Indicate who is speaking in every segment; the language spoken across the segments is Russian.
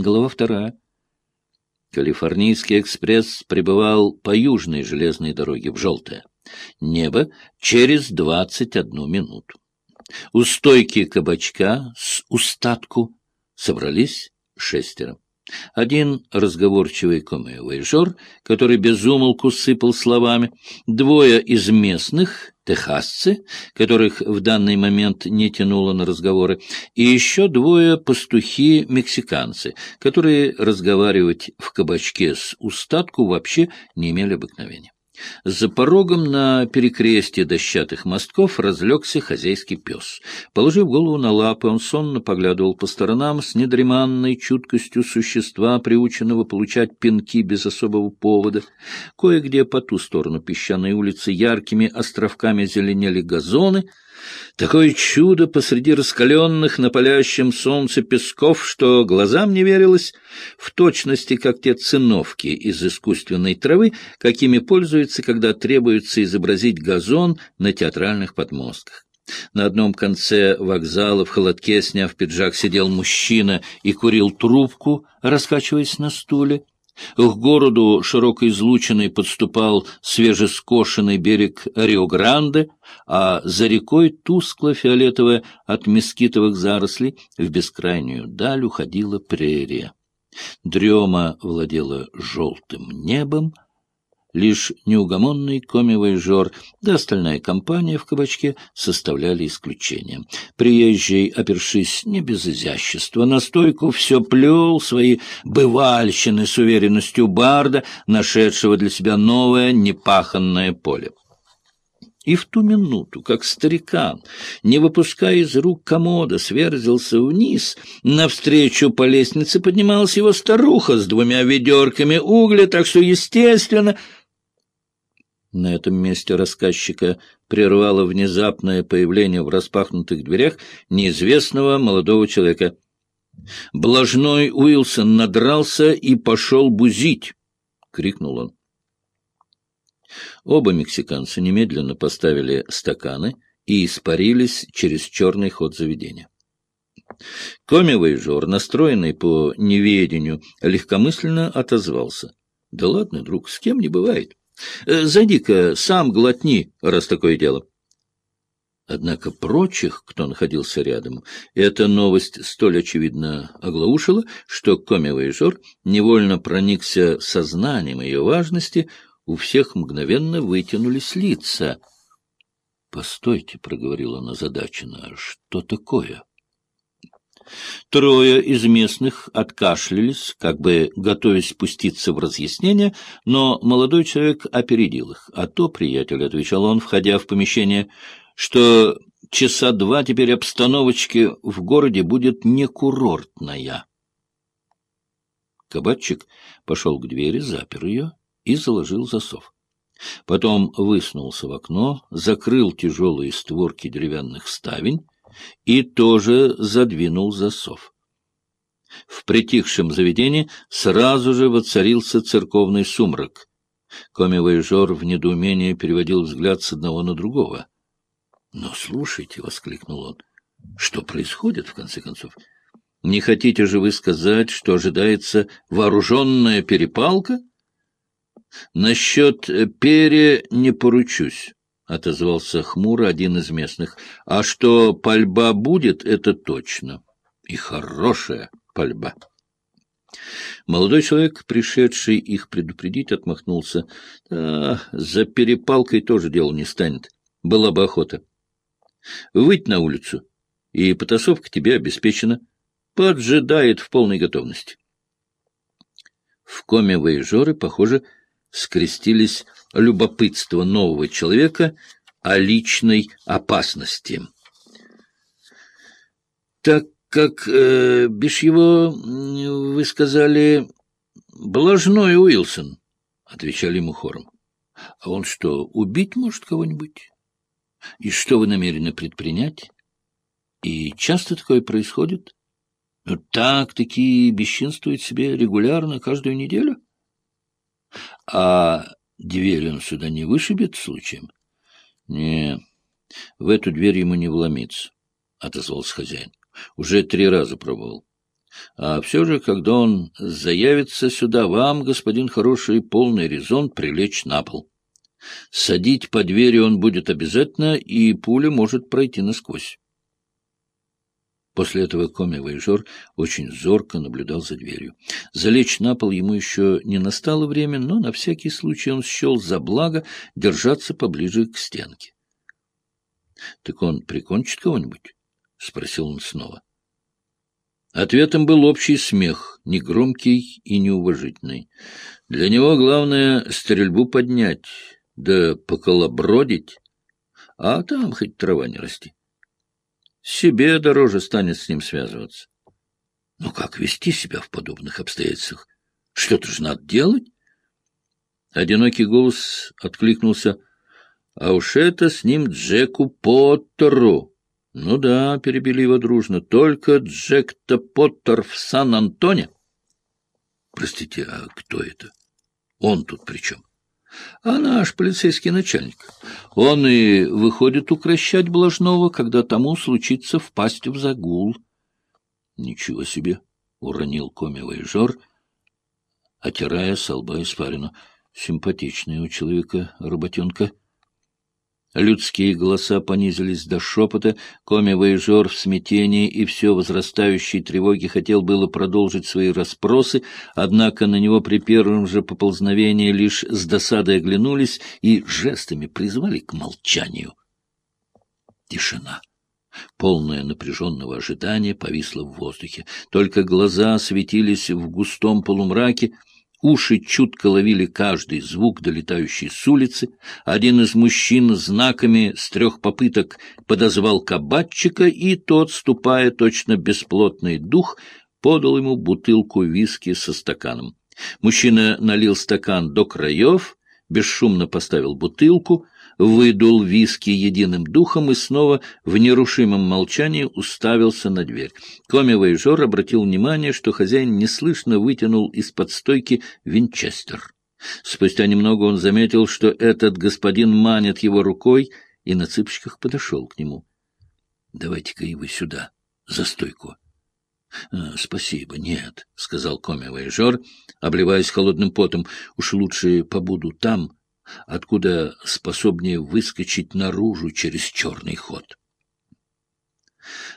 Speaker 1: Глава вторая. Калифорнийский экспресс прибывал по южной железной дороге в Желтое. Небо через двадцать одну минуту. У стойки кабачка с устатку собрались шестеро. Один разговорчивый коммивояжер, который безумолку сыпал словами, двое из местных, техасцы, которых в данный момент не тянуло на разговоры, и еще двое пастухи-мексиканцы, которые разговаривать в кабачке с устатку вообще не имели обыкновения. За порогом на перекрестье дощатых мостков разлегся хозяйский пес. Положив голову на лапы, он сонно поглядывал по сторонам с недреманной чуткостью существа, приученного получать пинки без особого повода. Кое-где по ту сторону песчаной улицы яркими островками зеленели газоны — Такое чудо посреди раскаленных на палящем солнце песков, что глазам не верилось, в точности, как те циновки из искусственной травы, какими пользуются, когда требуется изобразить газон на театральных подмостках. На одном конце вокзала в холодке, сняв пиджак, сидел мужчина и курил трубку, раскачиваясь на стуле. К городу широко излученный подступал свежескошенный берег Рио-Гранде, а за рекой тускло-фиолетовая от мескитовых зарослей в бескрайнюю даль уходила прерия. Дрема владела желтым небом, Лишь неугомонный коми-вояжер да остальная компания в кабачке составляли исключение. Приезжий, опершись не без изящества, на стойку все плел свои бывальщины с уверенностью барда, нашедшего для себя новое непаханное поле. И в ту минуту, как старикан, не выпуская из рук комода, сверзился вниз, навстречу по лестнице поднималась его старуха с двумя ведерками угля, так что, естественно, на этом месте рассказчика прервало внезапное появление в распахнутых дверях неизвестного молодого человека. Блажной Уилсон надрался и пошел бузить, — крикнул он. Оба мексиканца немедленно поставили стаканы и испарились через черный ход заведения. Комивый жор, настроенный по неведению, легкомысленно отозвался. — Да ладно, друг, с кем не бывает. Э, зайди-ка, сам глотни, раз такое дело. Однако прочих, кто находился рядом, эта новость столь очевидно оглаушила, что комивый жор невольно проникся сознанием ее важности, у всех мгновенно вытянулись лица. — Постойте, — проговорил он озадаченно, — что такое? Трое из местных откашлялись, как бы готовясь спуститься в разъяснение, но молодой человек опередил их. А то, приятель, — отвечал он, входя в помещение, — что часа два теперь обстановочки в городе будет не курортная. Кабатчик пошел к двери, запер ее и заложил засов. Потом высунулся в окно, закрыл тяжелые створки деревянных ставень, и тоже задвинул засов. В притихшем заведении сразу же воцарился церковный сумрак. Коми-вояжер в недоумении переводил взгляд с одного на другого. — Но слушайте, — воскликнул он, — что происходит, в конце концов? Не хотите же вы сказать, что ожидается вооруженная перепалка? — Насчет пере не поручусь. — отозвался хмуро один из местных. — А что пальба будет, это точно. И хорошая пальба. Молодой человек, пришедший их предупредить, отмахнулся. А, за перепалкой тоже дело не станет. Была бы охота. Выйдь на улицу, и потасовка тебе обеспечена. Поджидает в полной готовности. В коме воежоры, похоже, скрестились любопытство нового человека о личной опасности. Так как э, бишь его, вы сказали, Блажной Уилсон, — отвечали ему хором. — А он что, убить может кого-нибудь? И что вы намерены предпринять? И часто такое происходит? Ну, так такие бесчинствуют себе регулярно, каждую неделю? А Дверь он сюда не вышибет случаем? — Не, в эту дверь ему не вломиться, — отозвался хозяин. — Уже три раза пробовал. А все же, когда он заявится сюда, вам, господин хороший, полный резон прилечь на пол. Садить по двери он будет обязательно, и пуля может пройти насквозь. После этого коми-вояжер очень зорко наблюдал за дверью. Залечь на пол ему еще не настало время, но на всякий случай он счел за благо держаться поближе к стенке. — Так он прикончит кого-нибудь? — спросил он снова. Ответом был общий смех, негромкий и неуважительный. Для него главное — стрельбу поднять, да поколобродить, а там хоть трава не расти. Себе дороже станет с ним связываться. Но как вести себя в подобных обстоятельствах? Что-то же надо делать? Одинокий голос откликнулся. А уж это с ним Джеку Поттеру. Ну да, перебили его дружно. Только Джек-то Поттер в Сан-Антоне. Простите, а кто это? Он тут при чем? А наш полицейский начальник. Он и выходит укращать Блажного, когда тому случится впасть в загул. — Ничего себе! — уронил коми-воежор, отирая со лба испарину. — Симпатичная у человека работенка. — Людские голоса понизились до шепота, коми-воежор в смятении и все возрастающей тревоги хотел было продолжить свои расспросы, однако на него при первом же поползновении лишь с досадой оглянулись и жестами призвали к молчанию. Тишина. Полное напряженного ожидания повисло в воздухе. Только глаза светились в густом полумраке, Уши чутко ловили каждый звук, долетающий с улицы. Один из мужчин знаками с трех попыток подозвал кабачика, и тот, ступая точно бесплотный дух, подал ему бутылку виски со стаканом. Мужчина налил стакан до краев, бесшумно поставил бутылку — выдул виски единым духом и снова в нерушимом молчании уставился на дверь. Коми-воежор обратил внимание, что хозяин неслышно вытянул из-под стойки винчестер. Спустя немного он заметил, что этот господин манит его рукой, и на цыпочках подошел к нему. — Давайте-ка вы сюда, за стойку. «А, — Спасибо, нет, — сказал коми-воежор, обливаясь холодным потом. — Уж лучше побуду там, откуда способнее выскочить наружу через черный ход.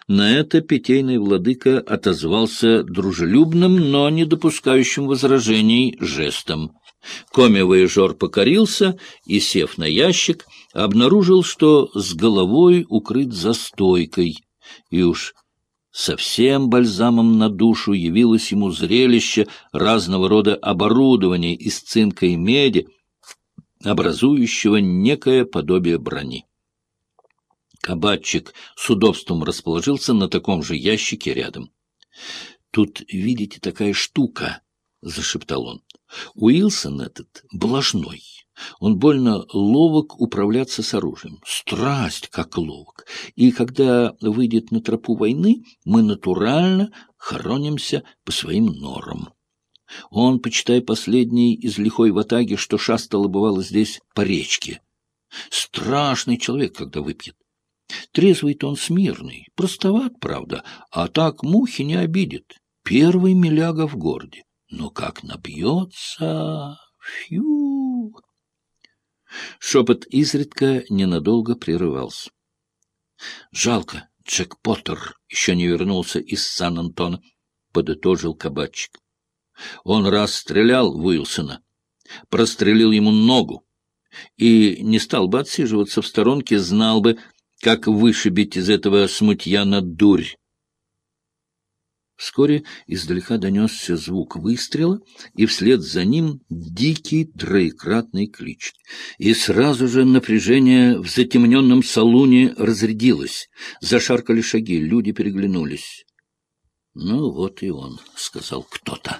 Speaker 1: На это питейный владыка отозвался дружелюбным, но не допускающим возражений жестом. Коми-воежор покорился и, сев на ящик, обнаружил, что с головой укрыт застойкой, и уж совсем бальзамом на душу явилось ему зрелище разного рода оборудования из цинка и меди, образующего некое подобие брони. Кабатчик с удобством расположился на таком же ящике рядом. — Тут, видите, такая штука, — зашептал он. — Уилсон этот блажной. Он больно ловок управляться с оружием. Страсть, как ловок. И когда выйдет на тропу войны, мы натурально хоронимся по своим норам. Он, почитай, последний из лихой ватаги, что шастало бывало здесь по речке. Страшный человек, когда выпьет. Трезвый-то он смирный, простоват, правда, а так мухи не обидит. Первый миляга в городе. Но как набьется... Фью! Шепот изредка ненадолго прерывался. Жалко, Джек Поттер еще не вернулся из Сан-Антона, — подытожил кабачик. Он раз стрелял в Уилсона, прострелил ему ногу, и не стал бы отсиживаться в сторонке, знал бы, как вышибить из этого смутьяна дурь. Вскоре издалека донесся звук выстрела, и вслед за ним дикий троекратный клич. И сразу же напряжение в затемненном салуне разрядилось. Зашаркали шаги, люди переглянулись. — Ну, вот и он, — сказал кто-то.